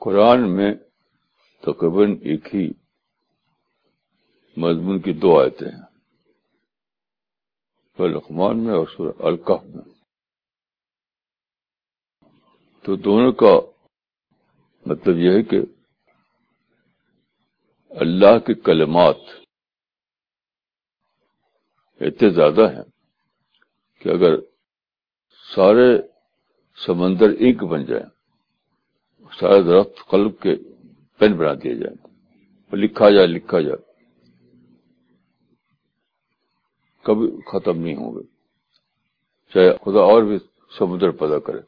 قرآن میں تقریباً ایک ہی مضمون کی دو آیتیں ہیں۔ لقمان میں اور سورہ القف میں۔ تو دونوں کا مطلب یہ ہے کہ اللہ کے کلمات اتنے زیادہ ہیں کہ اگر سارے سمندر ایک بن جائیں سارے درخت قلب کے پین بنا دیے جائیں۔ اور لکھا جائے لکھا جائے۔ کبھی ختم نہیں ہوں گے۔ چاہے خدا اور بھی سمندر پیدا کرے۔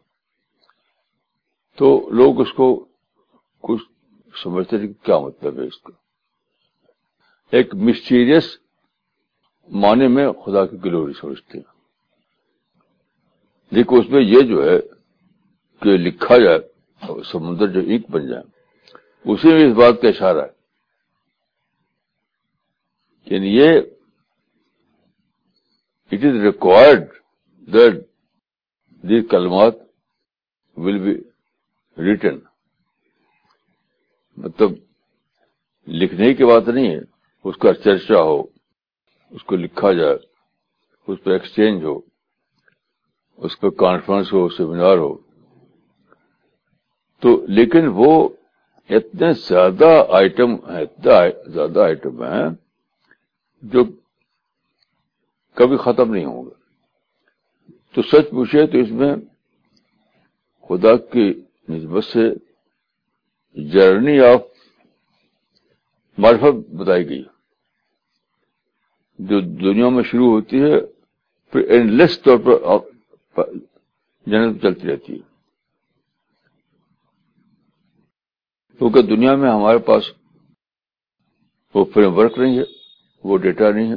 تو لوگ اس کو کچھ سمجھتے تھے کیا مطلب ہے اس کا۔ ایک مسٹیریس معنی میں خدا کی گلوری سمجھتے ہیں۔ دیکھو اس میں یہ جو ہے کہ لکھا جائے۔ سمندر جو ایک بن جائے۔ اسی میں اس بات کا اشارہ ہے۔ یعنی یہ it is required that the کلمات ول بی ریٹن مطلب لکھنے کی بات نہیں ہے۔ اس کا چرچا ہو، اس کو لکھا جائے، اس پہ ایکسچینج ہو، اس پہ کانفرنس ہو، سیمینار ہو۔ تو لیکن وہ اتنے زیادہ آئٹم اتنا زیادہ آئٹم ہیں جو کبھی ختم نہیں ہوں گے۔ تو سچ پوچھے تو اس میں خدا کی نسبت سے جرنی آف معرفت بتائی گئی۔ جو دنیا میں شروع ہوتی ہے، پھر اینڈ لیس طور پر جنت چلتی رہتی ہے۔ کیونکہ دنیا میں ہمارے پاس وہ فریم ورک نہیں ہے، وہ ڈیٹا نہیں ہے۔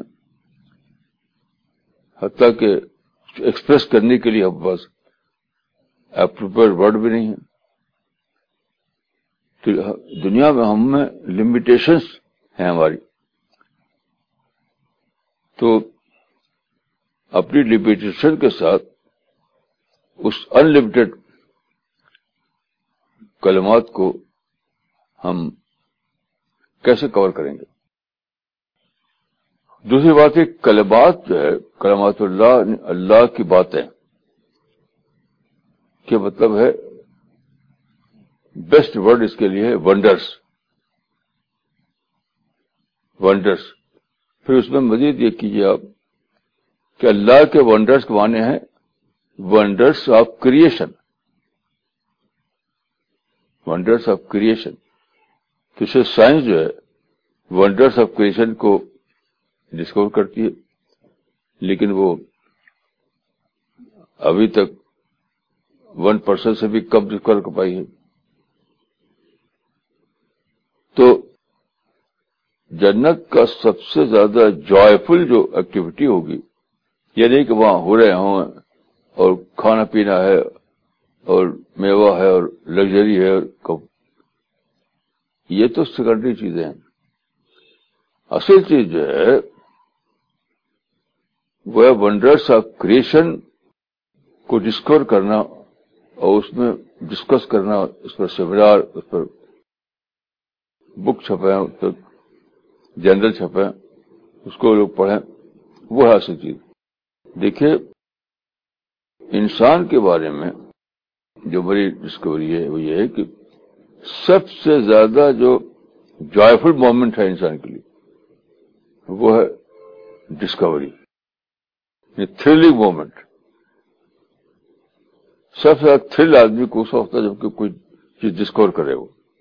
حتیٰ کہ ایکسپریس کرنے کے لیے ہم پاس اپروپریٹ ورڈ بھی نہیں ہے۔ تو دنیا میں ہم میں لمیٹیشنس ہیں ہماری۔ تو اپنی لمیٹیشن کے ساتھ اس انلمیٹڈ کلمات کو ہم کیسے کور کریں گے؟ دوسری بات ہے کلمات جو ہے، کلمات اللہ اللہ کی باتیں۔ کیا مطلب ہے؟ بیسٹ ورڈ اس کے لیے ونڈرس ونڈرس پھر اس میں مزید یہ کیجیے آپ کہ اللہ کے ونڈرس کے معنی ہیں wonders of creation wonders of creation تو اسے سائنس جو ہے ونڈرس آف کریشن کو ڈسکور کرتی ہے۔ لیکن وہ ابھی تک ون پرسینٹ سے بھی کم ڈسکور کر پائی ہے۔ تو جنت کا سب سے زیادہ جوائفل جو ایکٹیویٹی ہوگی، یہ نہیں کہ وہاں ہو رہے ہوں اور کھانا پینا ہے اور میوہ ہے اور لگژری ہے اور یہ تو سیکنڈری چیزیں ہیں۔ اصل چیز جو ہے، وہ ونڈرس آف کریشن کو ڈسکور کرنا اور اس میں ڈسکس کرنا، اس پر سیمینار، اس پر بک چھپیں اس پر جنرل چھپیں اس کو لوگ پڑھیں۔ وہ ہے اصل چیز۔ دیکھیے، انسان کے بارے میں جو بڑی ڈسکوری ہے، وہ یہ ہے کہ سب سے زیادہ جو جوائفل مومنٹ ہے انسان کے لیے، وہ ہے ڈسکوری تھرلنگ مومنٹ سب سے زیادہ تھرل آدمی کو اس وقت جبکہ کوئی چیز ڈسکور کرے وہ۔